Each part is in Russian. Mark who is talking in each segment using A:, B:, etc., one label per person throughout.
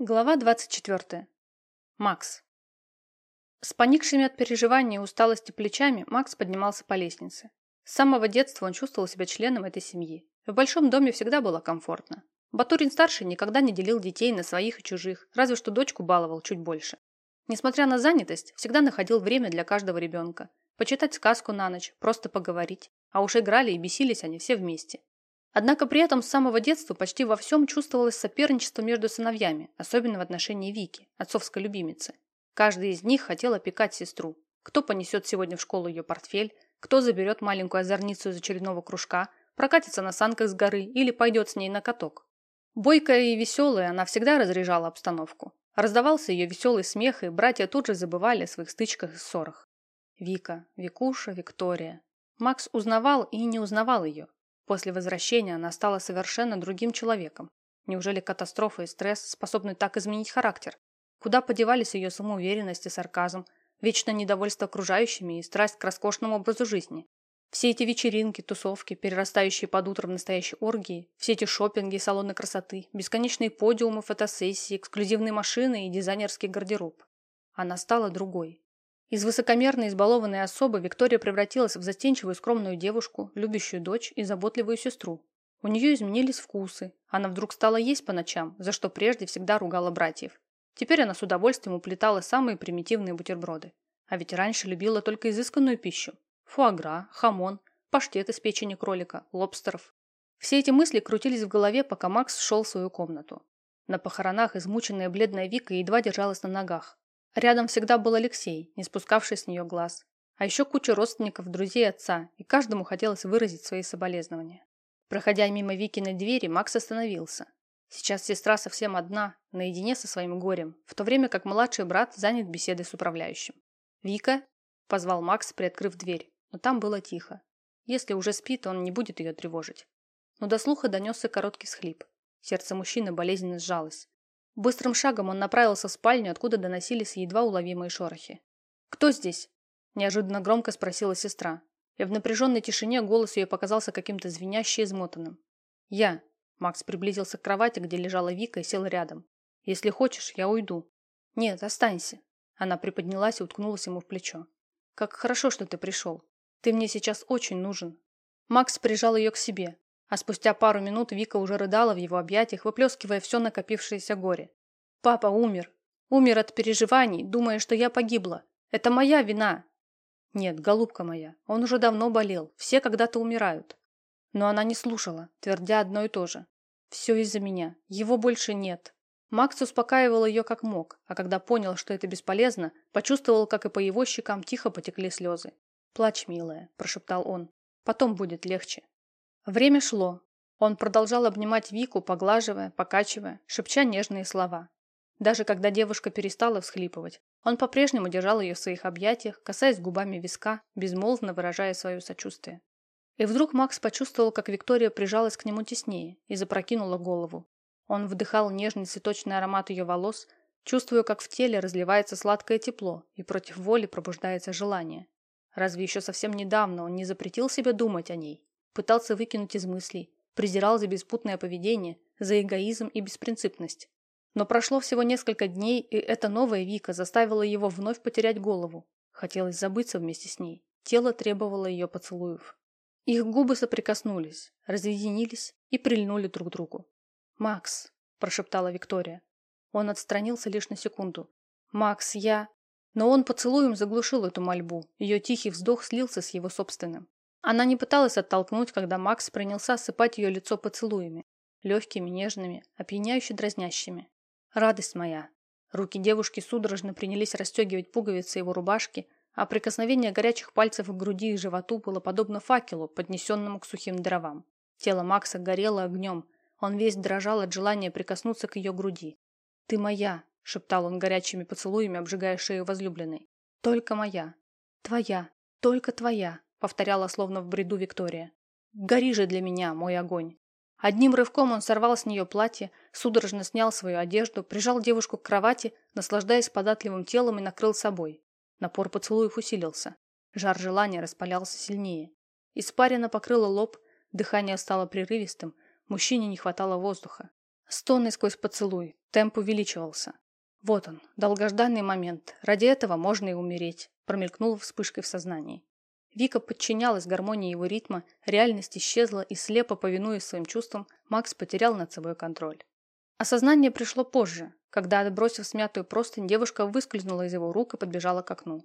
A: Глава 24. Макс. С поникшими от переживания и усталости плечами Макс поднимался по лестнице. С самого детства он чувствовал себя членом этой семьи. В большом доме всегда было комфортно. Батурин-старший никогда не делил детей на своих и чужих, разве что дочку баловал чуть больше. Несмотря на занятость, всегда находил время для каждого ребенка. Почитать сказку на ночь, просто поговорить. А уж играли и бесились они все вместе. Однако при этом с самого детства почти во всем чувствовалось соперничество между сыновьями, особенно в отношении Вики, отцовской любимицы. Каждый из них хотел опекать сестру. Кто понесет сегодня в школу ее портфель, кто заберет маленькую озорницу из очередного кружка, прокатится на санках с горы или пойдет с ней на каток. Бойкая и веселая, она всегда разряжала обстановку. Раздавался ее веселый смех, и братья тут же забывали о своих стычках и ссорах. Вика, Викуша, Виктория. Макс узнавал и не узнавал ее. После возвращения она стала совершенно другим человеком. Неужели катастрофа и стресс способны так изменить характер? Куда подевались ее самоуверенность и сарказм, вечное недовольство окружающими и страсть к роскошному образу жизни? Все эти вечеринки, тусовки, перерастающие под утро в настоящие оргии, все эти шопинги и салоны красоты, бесконечные подиумы, фотосессии, эксклюзивные машины и дизайнерский гардероб. Она стала другой. Из высокомерной избалованной особы Виктория превратилась в застенчивую скромную девушку, любящую дочь и заботливую сестру. У нее изменились вкусы. Она вдруг стала есть по ночам, за что прежде всегда ругала братьев. Теперь она с удовольствием уплетала самые примитивные бутерброды. А ведь раньше любила только изысканную пищу. Фуагра, хамон, паштет из печени кролика, лобстеров. Все эти мысли крутились в голове, пока Макс шел в свою комнату. На похоронах измученная бледная Вика едва держалась на ногах. Рядом всегда был Алексей, не спускавший с нее глаз. А еще куча родственников, друзей отца, и каждому хотелось выразить свои соболезнования. Проходя мимо Викиной двери, Макс остановился. Сейчас сестра совсем одна, наедине со своим горем, в то время как младший брат занят беседой с управляющим. «Вика?» – позвал Макс, приоткрыв дверь, но там было тихо. Если уже спит, он не будет ее тревожить. Но до слуха донесся короткий схлип. Сердце мужчины болезненно сжалось. Быстрым шагом он направился в спальню, откуда доносились едва уловимые шорохи. «Кто здесь?» – неожиданно громко спросила сестра. И в напряженной тишине голос ее показался каким-то звеняще измотанным. «Я». Макс приблизился к кровати, где лежала Вика, и сел рядом. «Если хочешь, я уйду». «Нет, останься». Она приподнялась и уткнулась ему в плечо. «Как хорошо, что ты пришел. Ты мне сейчас очень нужен». Макс прижал ее к себе, а спустя пару минут Вика уже рыдала в его объятиях, выплескивая все накопившееся горе. «Папа умер. Умер от переживаний, думая, что я погибла. Это моя вина!» «Нет, голубка моя, он уже давно болел. Все когда-то умирают». Но она не слушала, твердя одно и то же. «Все из-за меня. Его больше нет». Макс успокаивал ее как мог, а когда понял, что это бесполезно, почувствовал, как и по его щекам тихо потекли слезы. «Плачь, милая», – прошептал он. «Потом будет легче». Время шло. Он продолжал обнимать Вику, поглаживая, покачивая, шепча нежные слова. Даже когда девушка перестала всхлипывать, он по-прежнему держал ее в своих объятиях, касаясь губами виска, безмолвно выражая свое сочувствие. И вдруг Макс почувствовал, как Виктория прижалась к нему теснее и запрокинула голову. Он вдыхал нежный цветочный аромат ее волос, чувствуя, как в теле разливается сладкое тепло и против воли пробуждается желание. Разве еще совсем недавно он не запретил себе думать о ней? Пытался выкинуть из мыслей, презирал за беспутное поведение, за эгоизм и беспринципность. Но прошло всего несколько дней, и эта новая Вика заставила его вновь потерять голову. Хотелось забыться вместе с ней. Тело требовало ее поцелуев. Их губы соприкоснулись, разъединились и прильнули друг к другу. «Макс», – прошептала Виктория. Он отстранился лишь на секунду. «Макс, я...» Но он поцелуем заглушил эту мольбу. Ее тихий вздох слился с его собственным. Она не пыталась оттолкнуть, когда Макс принялся осыпать ее лицо поцелуями. Легкими, нежными, опьяняюще дразнящими. Радость моя. Руки девушки судорожно принялись расстегивать пуговицы его рубашки, а прикосновение горячих пальцев к груди и животу было подобно факелу, поднесенному к сухим дровам. Тело Макса горело огнем. Он весь дрожал от желания прикоснуться к ее груди. «Ты моя!» – шептал он горячими поцелуями, обжигая шею возлюбленной. «Только моя! Твоя! Только твоя!» Повторяла словно в бреду Виктория. «Гори же для меня, мой огонь!» Одним рывком он сорвал с нее платье, судорожно снял свою одежду, прижал девушку к кровати, наслаждаясь податливым телом и накрыл собой. Напор поцелуев усилился. Жар желания распалялся сильнее. Испарина покрыла лоб, дыхание стало прерывистым, мужчине не хватало воздуха. Стоны сквозь поцелуй. Темп увеличивался. Вот он, долгожданный момент. Ради этого можно и умереть. Промелькнула вспышкой в сознании. Вика подчинялась гармонии его ритма, реальность исчезла и слепо повинуясь своим чувствам, Макс потерял над собой контроль. Осознание пришло позже, когда, отбросив смятую простынь, девушка выскользнула из его рук и подбежала к окну.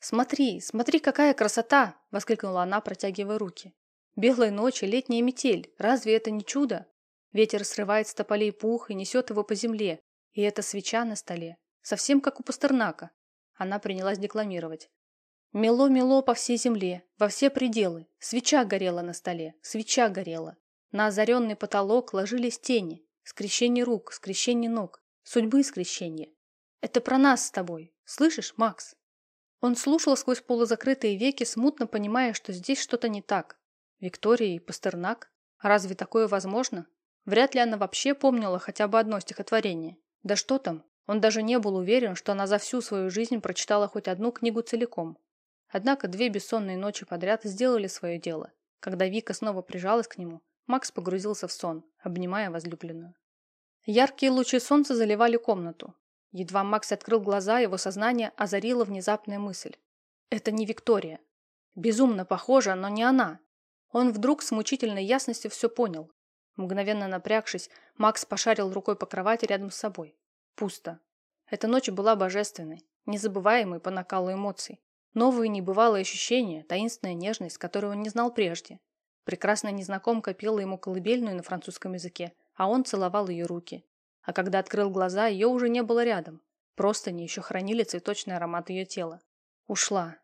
A: «Смотри, смотри, какая красота!» – воскликнула она, протягивая руки. «Белая ночь и летняя метель. Разве это не чудо?» Ветер срывает с тополей пух и несет его по земле. И эта свеча на столе. Совсем как у Пастернака. Она принялась декламировать. Мело-мело по всей земле, во все пределы. Свеча горела на столе, свеча горела. На озаренный потолок ложились тени. Скрещение рук, скрещение ног. Судьбы скрещение. Это про нас с тобой. Слышишь, Макс? Он слушал сквозь полузакрытые веки, смутно понимая, что здесь что-то не так. Виктория и Пастернак? Разве такое возможно? Вряд ли она вообще помнила хотя бы одно стихотворение. Да что там, он даже не был уверен, что она за всю свою жизнь прочитала хоть одну книгу целиком. Однако две бессонные ночи подряд сделали свое дело. Когда Вика снова прижалась к нему, Макс погрузился в сон, обнимая возлюбленную. Яркие лучи солнца заливали комнату. Едва Макс открыл глаза, его сознание озарила внезапная мысль. Это не Виктория. Безумно похожа, но не она. Он вдруг с мучительной ясностью все понял. Мгновенно напрягшись, Макс пошарил рукой по кровати рядом с собой. Пусто. Эта ночь была божественной, незабываемой по накалу эмоций. Новые небывалые ощущения, таинственная нежность, которую он не знал прежде. Прекрасная незнакомка пела ему колыбельную на французском языке, а он целовал ее руки. А когда открыл глаза, ее уже не было рядом. Просто не еще хранили цветочный аромат ее тела. Ушла.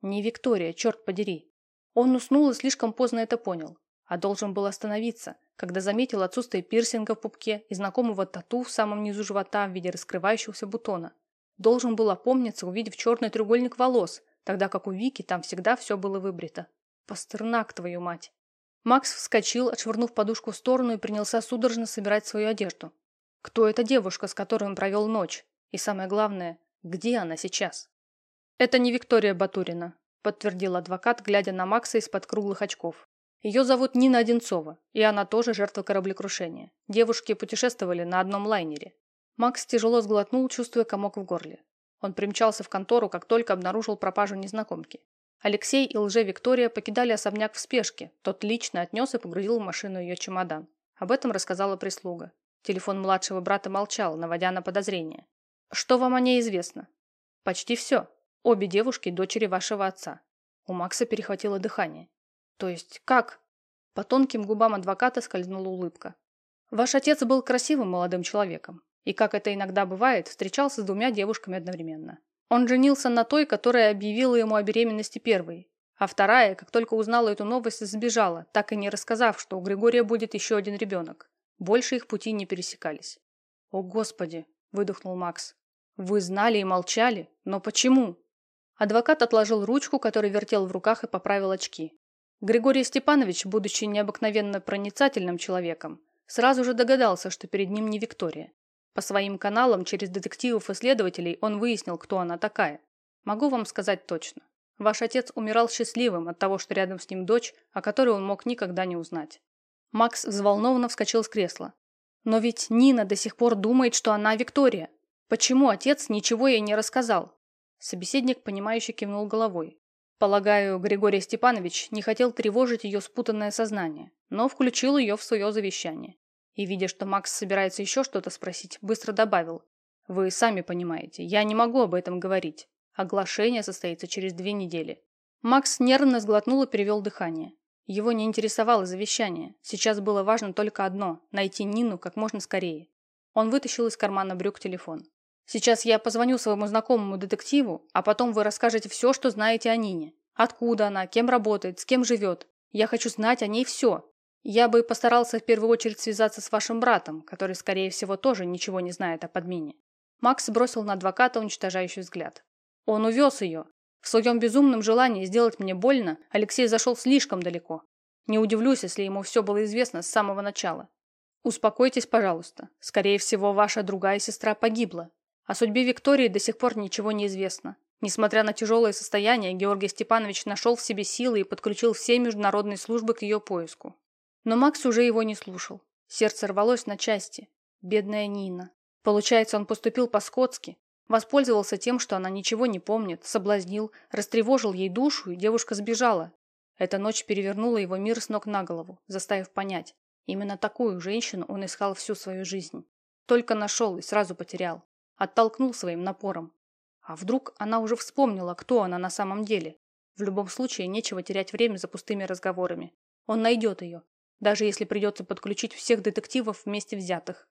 A: Не Виктория, черт подери. Он уснул и слишком поздно это понял. А должен был остановиться, когда заметил отсутствие пирсинга в пупке и знакомого тату в самом низу живота в виде раскрывающегося бутона. Должен был опомниться, увидев черный треугольник волос, тогда как у Вики там всегда все было выбрито. Пастернак, твою мать. Макс вскочил, отшвырнув подушку в сторону и принялся судорожно собирать свою одежду. Кто эта девушка, с которой он провел ночь? И самое главное, где она сейчас? Это не Виктория Батурина, подтвердил адвокат, глядя на Макса из-под круглых очков. Ее зовут Нина Одинцова, и она тоже жертва кораблекрушения. Девушки путешествовали на одном лайнере. Макс тяжело сглотнул, чувствуя комок в горле. Он примчался в контору, как только обнаружил пропажу незнакомки. Алексей и лже-Виктория покидали особняк в спешке. Тот лично отнес и погрузил в машину ее чемодан. Об этом рассказала прислуга. Телефон младшего брата молчал, наводя на подозрение. «Что вам о ней известно?» «Почти все. Обе девушки – дочери вашего отца». У Макса перехватило дыхание. «То есть как?» По тонким губам адвоката скользнула улыбка. «Ваш отец был красивым молодым человеком и, как это иногда бывает, встречался с двумя девушками одновременно. Он женился на той, которая объявила ему о беременности первой, а вторая, как только узнала эту новость, сбежала, так и не рассказав, что у Григория будет еще один ребенок. Больше их пути не пересекались. «О, Господи!» – выдохнул Макс. «Вы знали и молчали? Но почему?» Адвокат отложил ручку, которую вертел в руках, и поправил очки. Григорий Степанович, будучи необыкновенно проницательным человеком, сразу же догадался, что перед ним не Виктория. По своим каналам через детективов и следователей он выяснил, кто она такая. Могу вам сказать точно. Ваш отец умирал счастливым от того, что рядом с ним дочь, о которой он мог никогда не узнать. Макс взволнованно вскочил с кресла. Но ведь Нина до сих пор думает, что она Виктория. Почему отец ничего ей не рассказал? Собеседник, понимающе кивнул головой. Полагаю, Григорий Степанович не хотел тревожить ее спутанное сознание, но включил ее в свое завещание и, видя, что Макс собирается еще что-то спросить, быстро добавил. «Вы сами понимаете, я не могу об этом говорить. Оглашение состоится через две недели». Макс нервно сглотнул и перевел дыхание. Его не интересовало завещание. Сейчас было важно только одно – найти Нину как можно скорее. Он вытащил из кармана брюк телефон. «Сейчас я позвоню своему знакомому детективу, а потом вы расскажете все, что знаете о Нине. Откуда она, кем работает, с кем живет. Я хочу знать о ней все. Я бы постарался в первую очередь связаться с вашим братом, который, скорее всего, тоже ничего не знает о подмене. Макс бросил на адвоката уничтожающий взгляд. Он увез ее. В своем безумном желании сделать мне больно Алексей зашел слишком далеко. Не удивлюсь, если ему все было известно с самого начала. Успокойтесь, пожалуйста. Скорее всего, ваша другая сестра погибла. О судьбе Виктории до сих пор ничего не известно. Несмотря на тяжелое состояние, Георгий Степанович нашел в себе силы и подключил все международные службы к ее поиску. Но Макс уже его не слушал. Сердце рвалось на части. Бедная Нина. Получается, он поступил по-скотски. Воспользовался тем, что она ничего не помнит, соблазнил, растревожил ей душу, и девушка сбежала. Эта ночь перевернула его мир с ног на голову, заставив понять. Именно такую женщину он искал всю свою жизнь. Только нашел и сразу потерял. Оттолкнул своим напором. А вдруг она уже вспомнила, кто она на самом деле? В любом случае, нечего терять время за пустыми разговорами. Он найдет ее, даже если придется подключить всех детективов вместе взятых.